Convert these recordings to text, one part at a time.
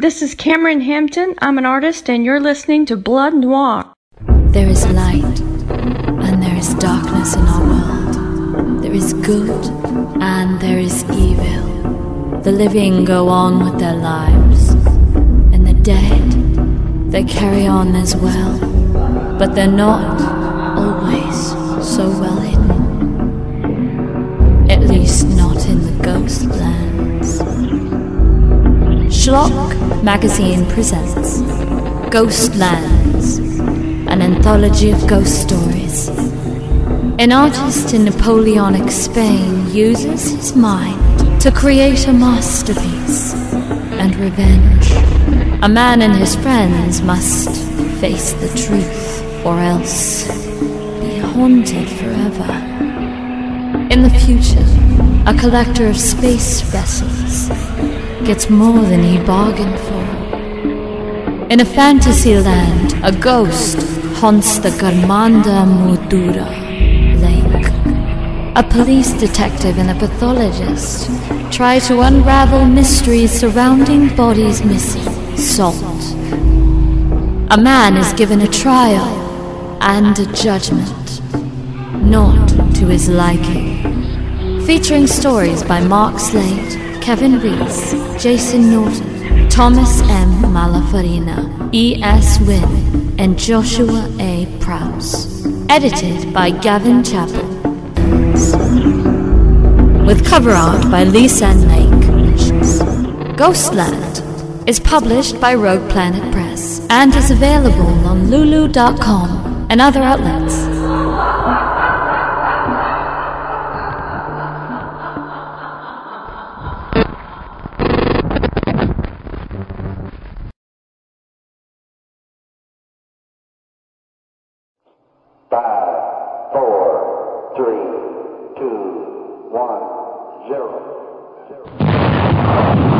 This is Cameron Hampton. I'm an artist, and you're listening to Blood Noir. There is light, and there is darkness in our world. There is good, and there is evil. The living go on with their lives, and the dead, they carry on as well. But they're not always so well hidden. At least not in the ghost lands. Schlock magazine presents Ghostlands, an anthology of ghost stories. An artist in Napoleonic Spain uses his mind to create a masterpiece and revenge. A man and his friends must face the truth or else be haunted forever. In the future, a collector of space vessels gets more than he bargained for. In a fantasy land, a ghost haunts the Garmanda Mudura lake. A police detective and a pathologist try to unravel mysteries surrounding bodies missing. Salt. A man is given a trial and a judgment, not to his liking. Featuring stories by Mark Slade, Kevin Reese, Jason Norton, Thomas M. Malafarina, E. S. Wynn, and Joshua A. Prowse. Edited by Gavin Chappell. With cover art by Lisa Lake. Ghostland is published by Rogue Planet Press and is available on Lulu.com and other outlets. Five, four, three, two, one, zero. 88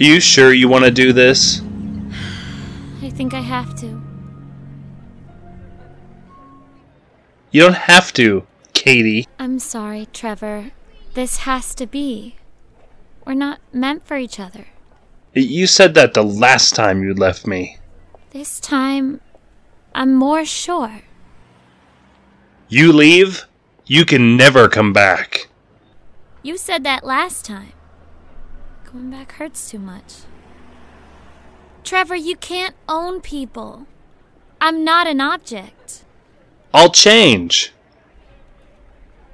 Are you sure you want to do this? I think I have to. You don't have to, Katie. I'm sorry, Trevor. This has to be. We're not meant for each other. You said that the last time you left me. This time, I'm more sure. You leave, you can never come back. You said that last time. Going back hurts too much. Trevor, you can't own people. I'm not an object. I'll change.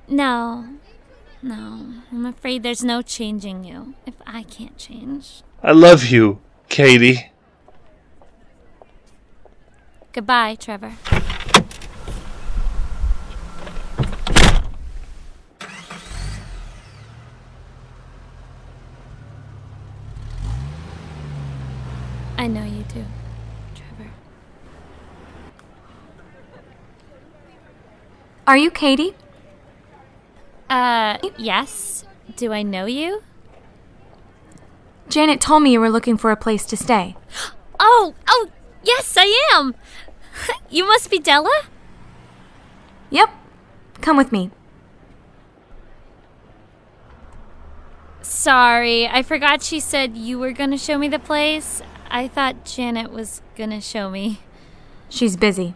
No. No, I'm afraid there's no changing you if I can't change. I love you, Katie. Goodbye, Trevor. I know you do, Trevor. Are you Katie? Uh, yes. Do I know you? Janet told me you were looking for a place to stay. Oh, oh, yes, I am. You must be Della? Yep. Come with me. Sorry, I forgot she said you were gonna show me the place. I thought Janet was gonna show me. She's busy.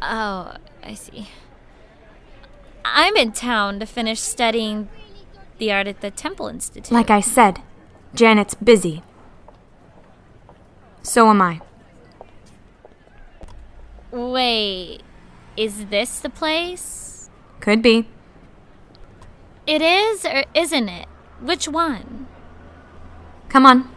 Oh, I see. I'm in town to finish studying the art at the Temple Institute. Like I said, Janet's busy. So am I. Wait, is this the place? Could be. It is or isn't it? Which one? Come on.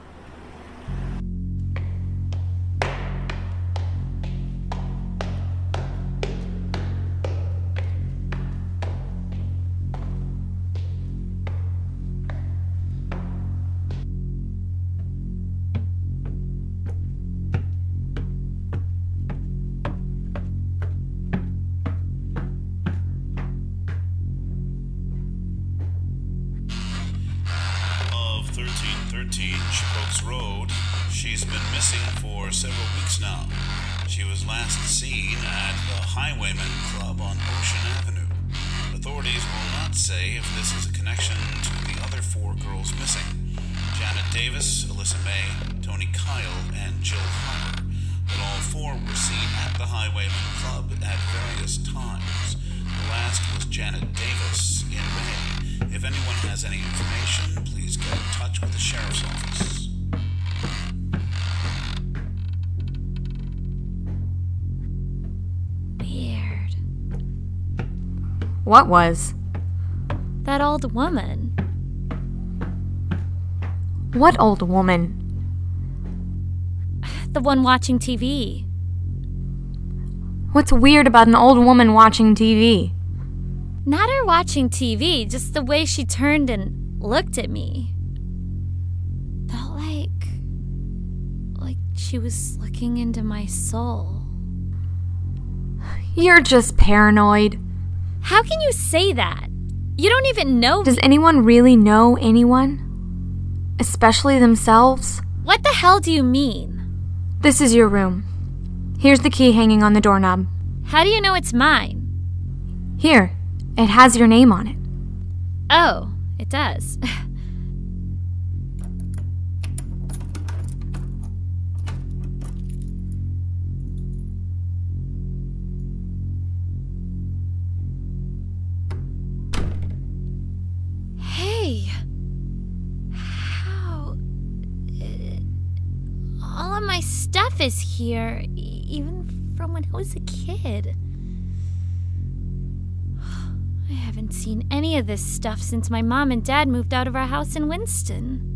Seen at the Highwayman Club at various times. The last was Janet Davis in May. If anyone has any information, please get in touch with the sheriff's office. Weird. What was? That old woman. What old woman? The one watching TV. What's weird about an old woman watching TV? Not her watching TV, just the way she turned and looked at me. Felt like. like she was looking into my soul. You're just paranoid. How can you say that? You don't even know. Does anyone really know anyone? Especially themselves? what the hell do you mean? This is your room. Here's the key hanging on the doorknob. How do you know it's mine? Here, it has your name on it. Oh, it does. hey. How. uh, all of my stuff is here, even from when I was a kid. I haven't seen any of this stuff since my mom and dad moved out of our house in Winston.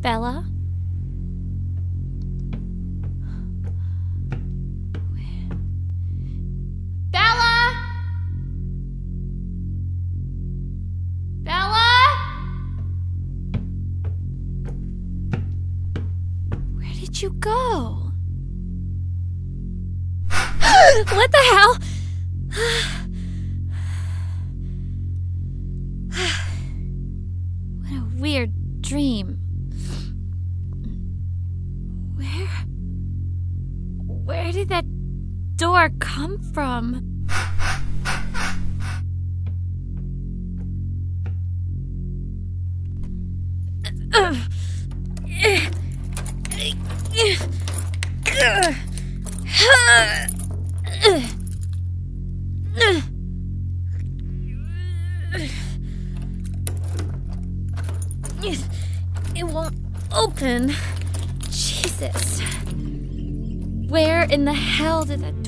Bella? what the hell? What a weird dream. Where. Where did that door come from? Hell did that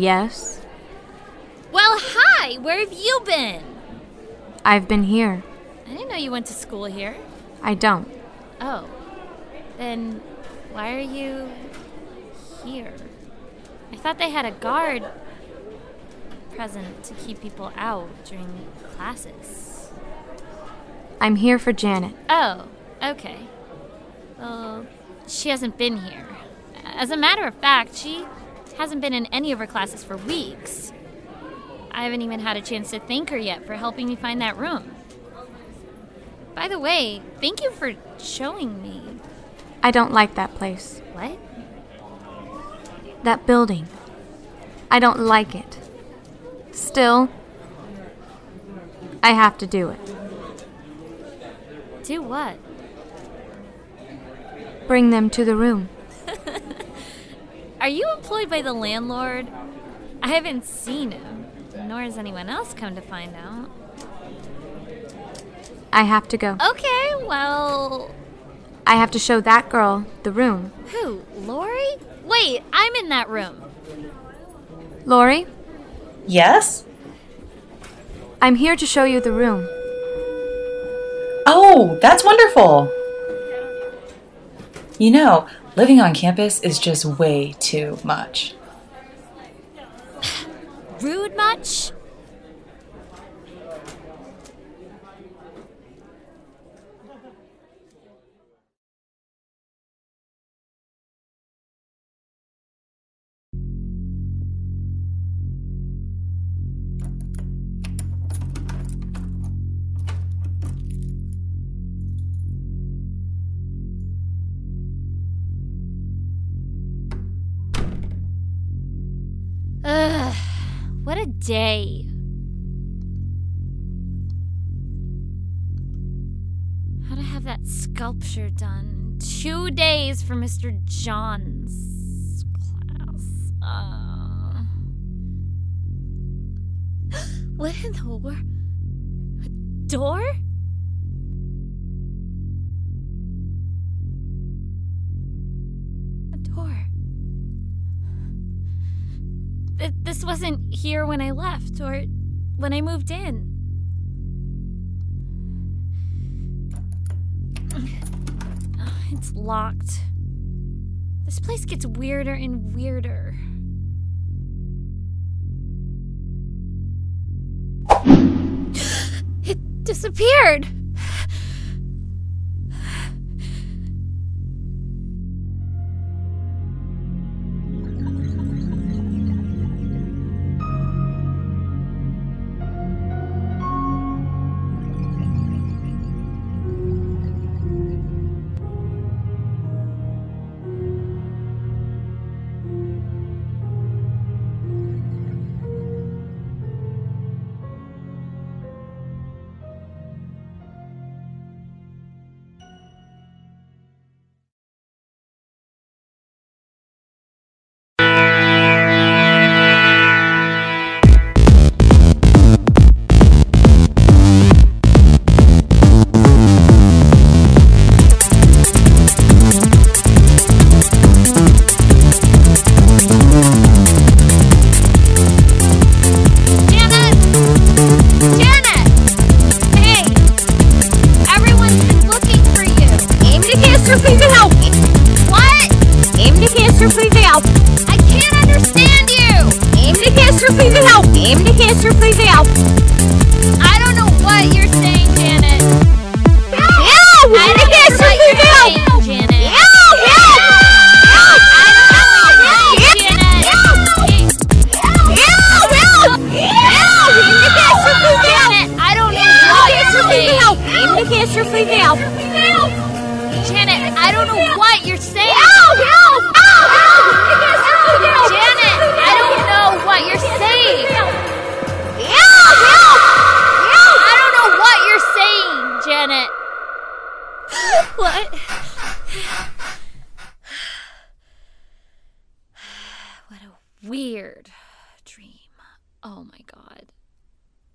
Yes, Well, hi! Where have you been? I've been here. I didn't know you went to school here. I don't. Oh. Then why are you here? I thought they had a guard present to keep people out during classes. I'm here for Janet. Oh, okay. Well, she hasn't been here. As a matter of fact, she hasn't been in any of her classes for weeks. I haven't even had a chance to thank her yet for helping me find that room. By the way, thank you for showing me. I don't like that place. What? That building. I don't like it. Still, I have to do it. Do what? Bring them to the room. Are you employed by the landlord? I haven't seen him, nor has anyone else come to find out. I have to go. Okay, well, I have to show that girl the room. who? Lori? Wait, I'm in that room. Lori, Yes? I'm here to show you the room. Oh, that's wonderful. You know, living on campus is just way too much. Rude much? Day. How to have that sculpture done? Two days for Mr. John's class. Uh... what in the world? A door? Th- this wasn't here when I left or when I moved in. Ugh, It's locked. This place gets weirder and weirder. It disappeared!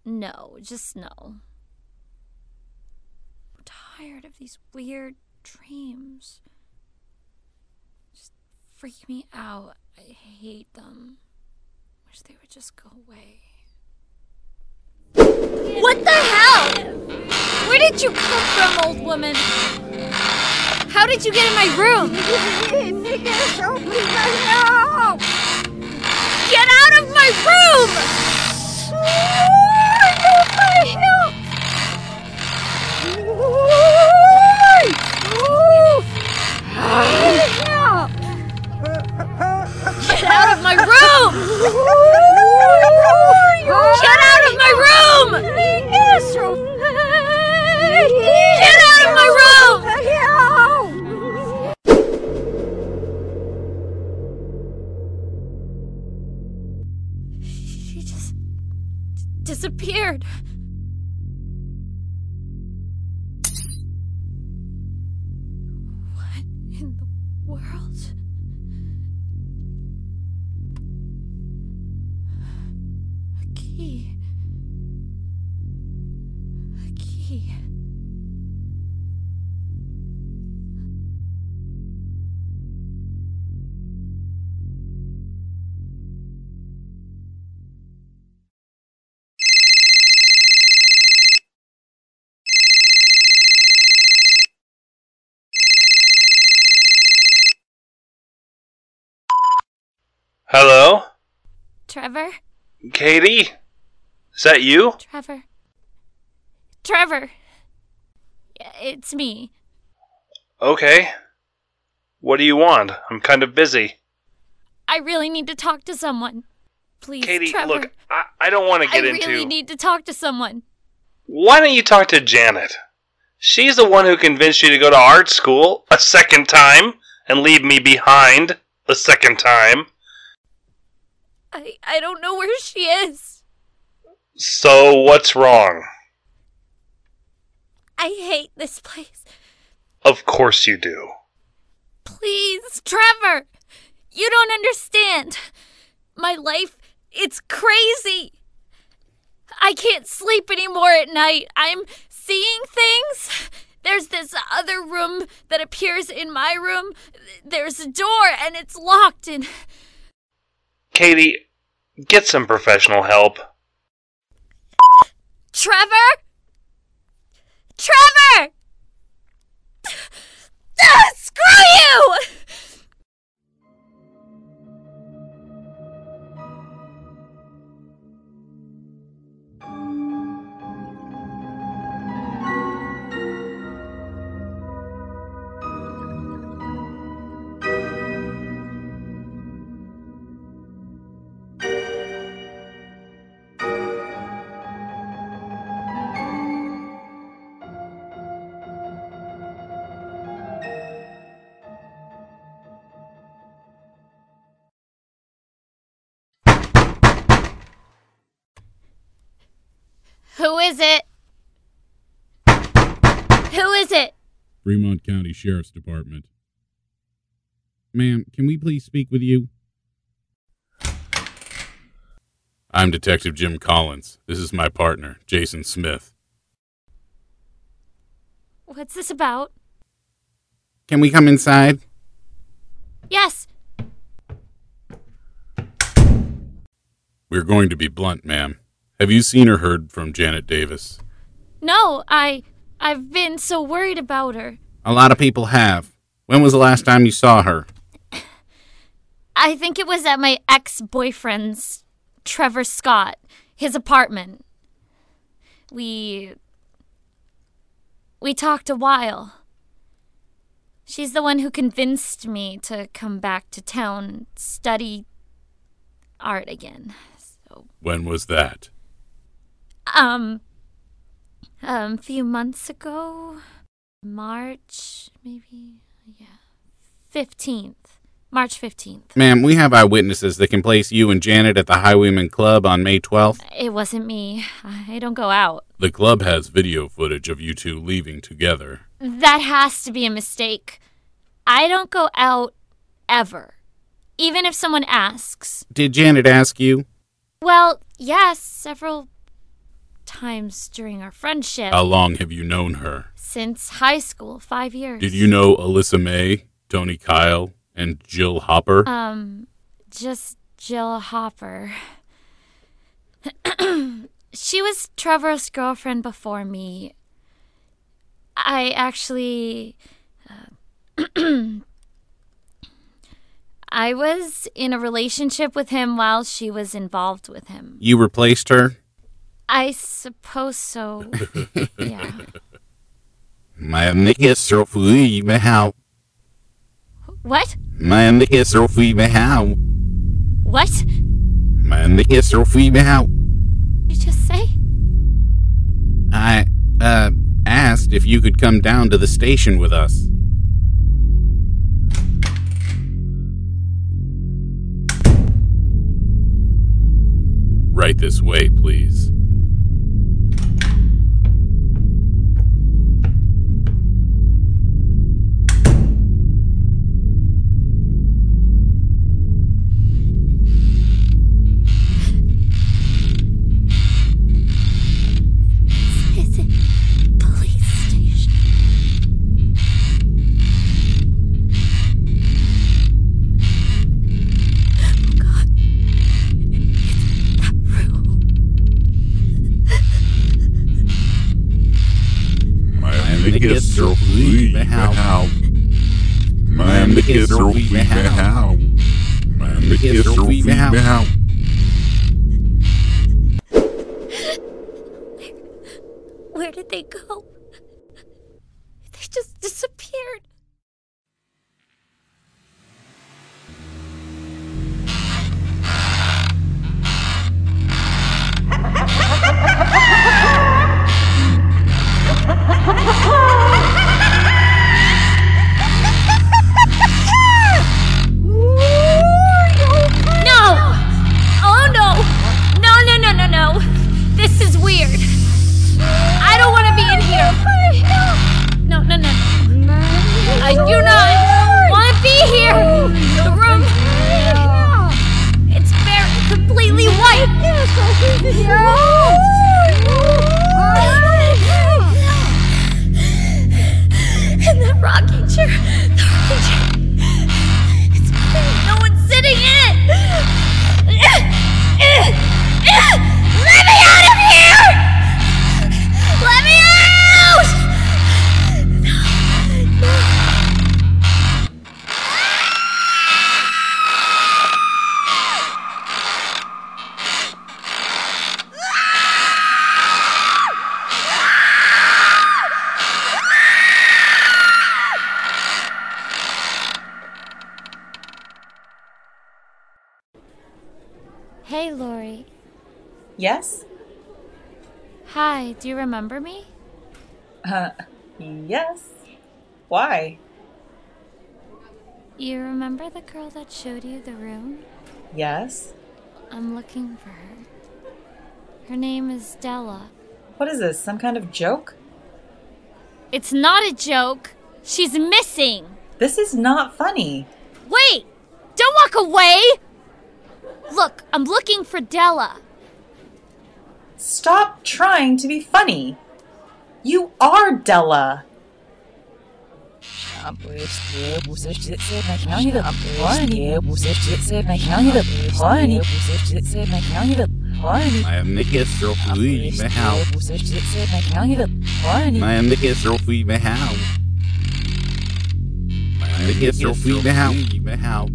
No, just no. I'm tired of these weird dreams. Just freak me out. I hate them. Wish they would just go away. What the hell? Where did you come from, old woman? How did you get in my room? Get out of my room! Get out of my room! Trevor? Katie? Is that you? Trevor. Trevor. It's me. Okay. What do you want? I'm kind of busy. I really need to talk to someone. Please, Katie, Trevor. look, I, I don't want to get into. I really need to talk to someone. Why don't you talk to Janet? She's the one who convinced you to go to art school a second time and leave me behind a second time. I I don't know where she is. So what's wrong? I hate this place. Of course you do. Please, Trevor. You don't understand. My life, it's crazy. I can't sleep anymore at night. I'm seeing things. There's this other room that appears in my room. There's a door and it's locked and Katie, get some professional help. Trevor? Fremont County Sheriff's Department. Ma'am, can we please speak with you? I'm Detective Jim Collins. This is my partner, Jason Smith. What's this about? Can we come inside? Yes. We're going to be blunt, ma'am. Have you seen or heard from Janet Davis? No, I I've been so worried about her. A lot of people have. When was the last time you saw her? I think it was at my ex-boyfriend's Trevor Scott, his apartment. We we talked a while. She's the one who convinced me to come back to town and study art again. So, When was that? um um a few months ago, March maybe. Yeah. 15th. March 15th. Ma'am, we have eyewitnesses that can place you and Janet at the Highwayman Club on May 12th. It wasn't me. I don't go out. The club has video footage of you two leaving together. That has to be a mistake. I don't go out ever. Even if someone asks. Did Janet ask you? Well, yes, several times during our friendship. How long have you known her? since high school, five years. Did you know Alyssa May, Tony Kyle, and Jill Hopper? Um, just Jill Hopper. she was Trevor's girlfriend before me. I actually. Uh, I was in a relationship with him while she was involved with him. you replaced her? I suppose so. yeah. Så fri med how. What? Så fri med how. What? Men är så fri med how. Did you just say? I, uh, asked if you could come down to the station with us. Right this way, please. They just disappeared. No! I do not want to be here. The room. It's very completely white. And that rocking chair. The rocking chair. It's no one's sitting in it. Yes? Hi, do you remember me? Uh, yes. Why? You remember the girl that showed you the room? Yes. I'm looking for her. Her name is Della. What is this? Some kind of joke? It's not a joke. She's missing. This is not funny. Wait! Don't walk away! Look, I'm looking for Della. Stop trying to be funny. You are Della. Men är så fri med how. Men är så fri med how. Men är så fri med how. Med how.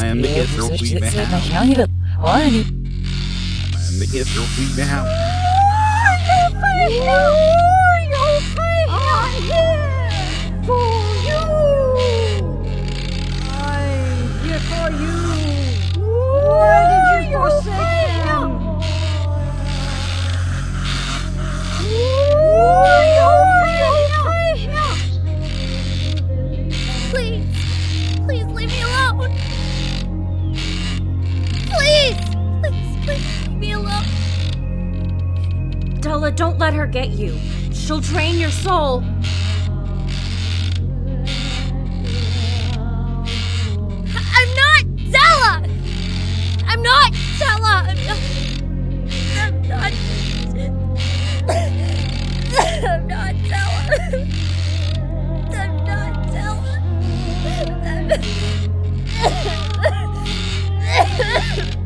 Men är så fri med how. Men är fri med how. Please, please leave me alone. Please, please, please me alone. Della, don't let her get you. She'll drain your soul. I'm not Della. I'm not Della. I'm not. I'm not. I'm not telling. I'm not telling. I'm not telling.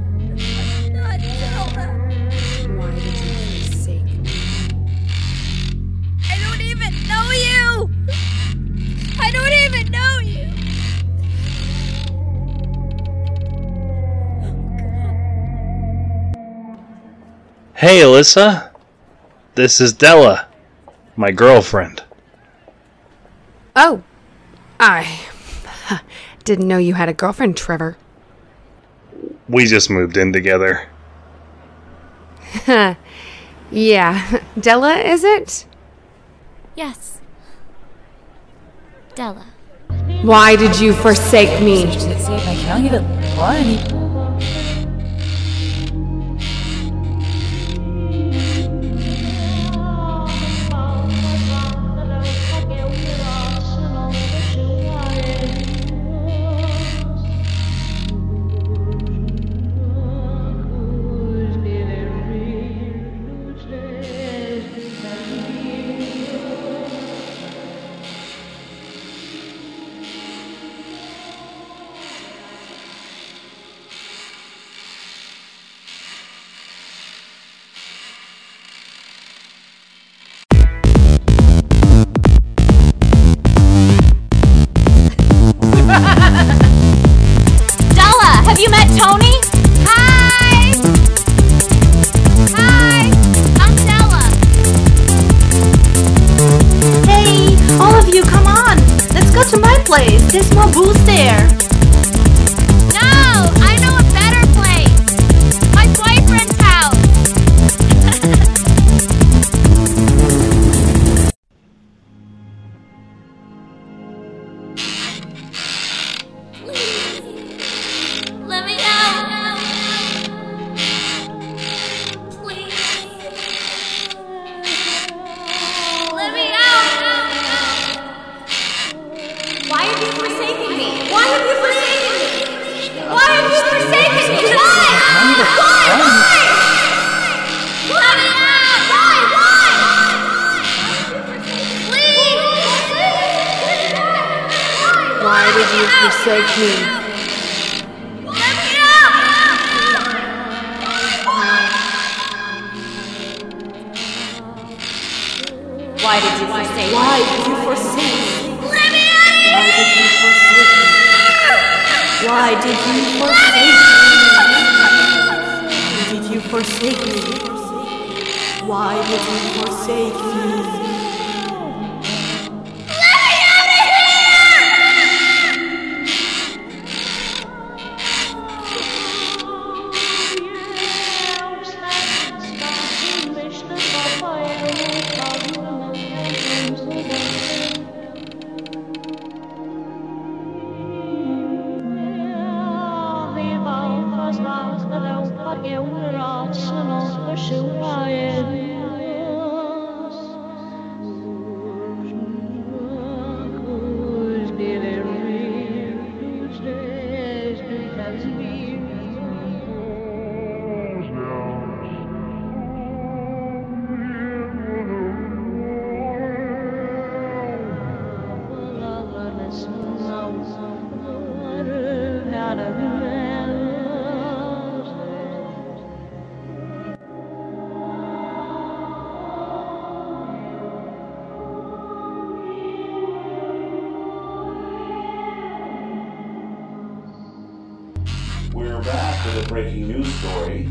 Hey, Alyssa. This is Della, my girlfriend. Oh, I didn't know you had a girlfriend, Trevor. We just moved in together. yeah, Della, is it? Yes. Della. Why did you forsake me? You, come on! Let's go to my place. There's more booze there. Why did you forsake me? Why did you forsake me? Why did you forsake me? Breaking news story.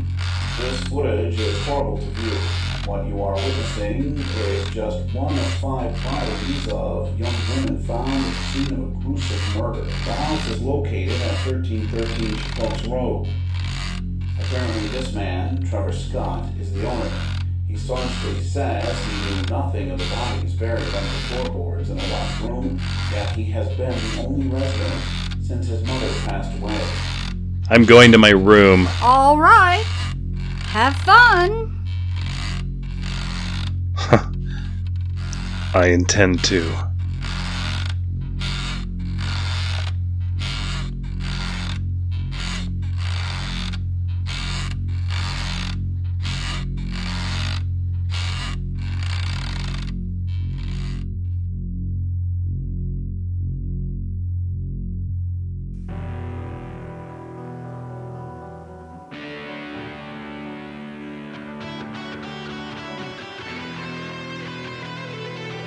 This footage is horrible to view. What you are witnessing is just one of five bodies of young women found at the scene of a gruesome murder. The house is located at 1313 Chipoks Road. Apparently, this man, Trevor Scott, is the owner. He staunchly says he knew nothing of the bodies buried under the floorboards in a locked room, yet he has been the only resident since his mother passed away. I'm going to my room. All right. Have fun. I intend to.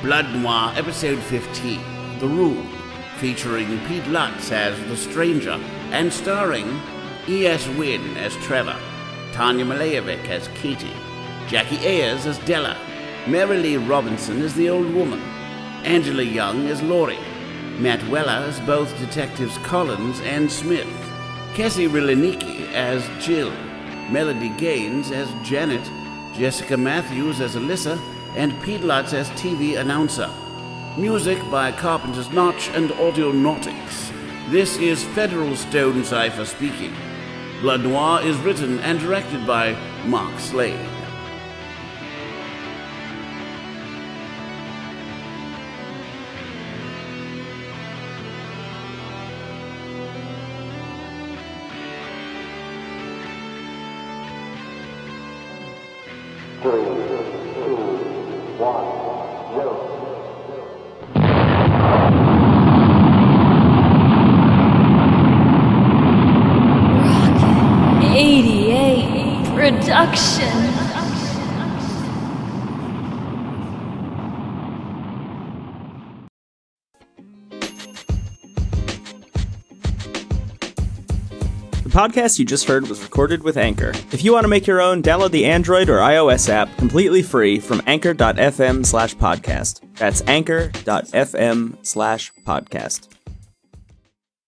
Blood Noir, Episode 15 The Room, featuring Pete Lutz as The Stranger and starring E.S. Wynn as Trevor, Tanya Malayevic as Katie, Jackie Ayers as Della, Mary Lee Robinson as the old woman, Angela Young as Laurie, Matt Weller as both Detectives Collins and Smith, Cassie Riliniki as Jill, Melody Gaines as Janet, Jessica Matthews as Alyssa, and Pete Lutz as TV announcer. Music by Carpenter's Notch and Audionautix. This is Federal Stone Cipher speaking. Blood Noir is written and directed by Mark Slade. Podcast you just heard was recorded with Anchor. If you want to make your own, download the Android or iOS app completely free from anchor.fm slash podcast. That's anchor.fm slash podcast.